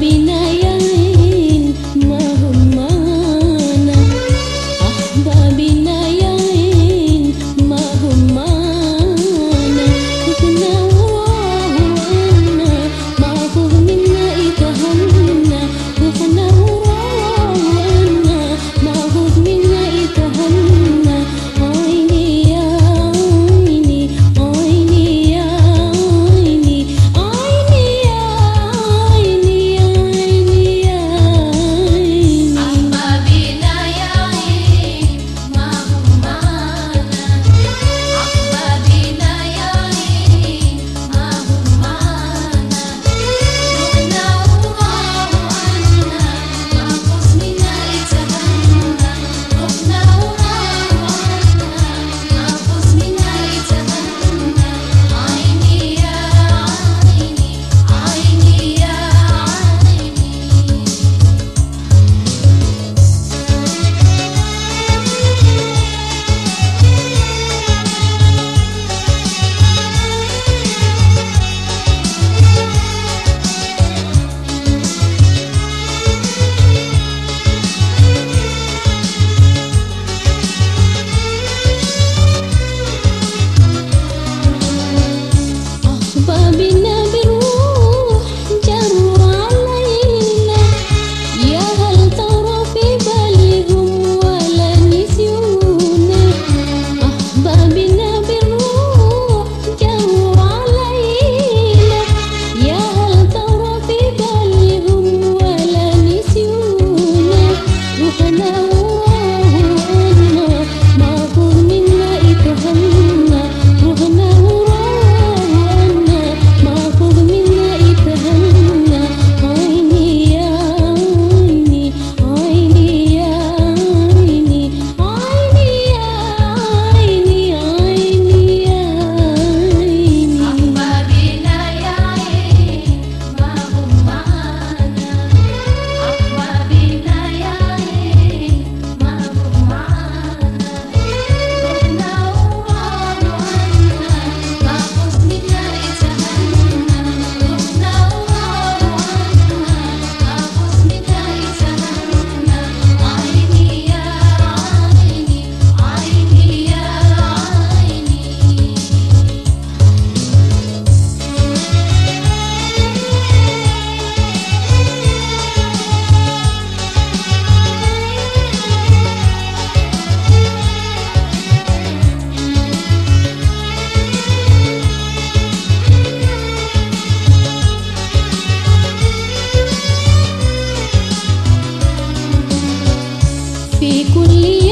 Sabina Fabinho. kuliah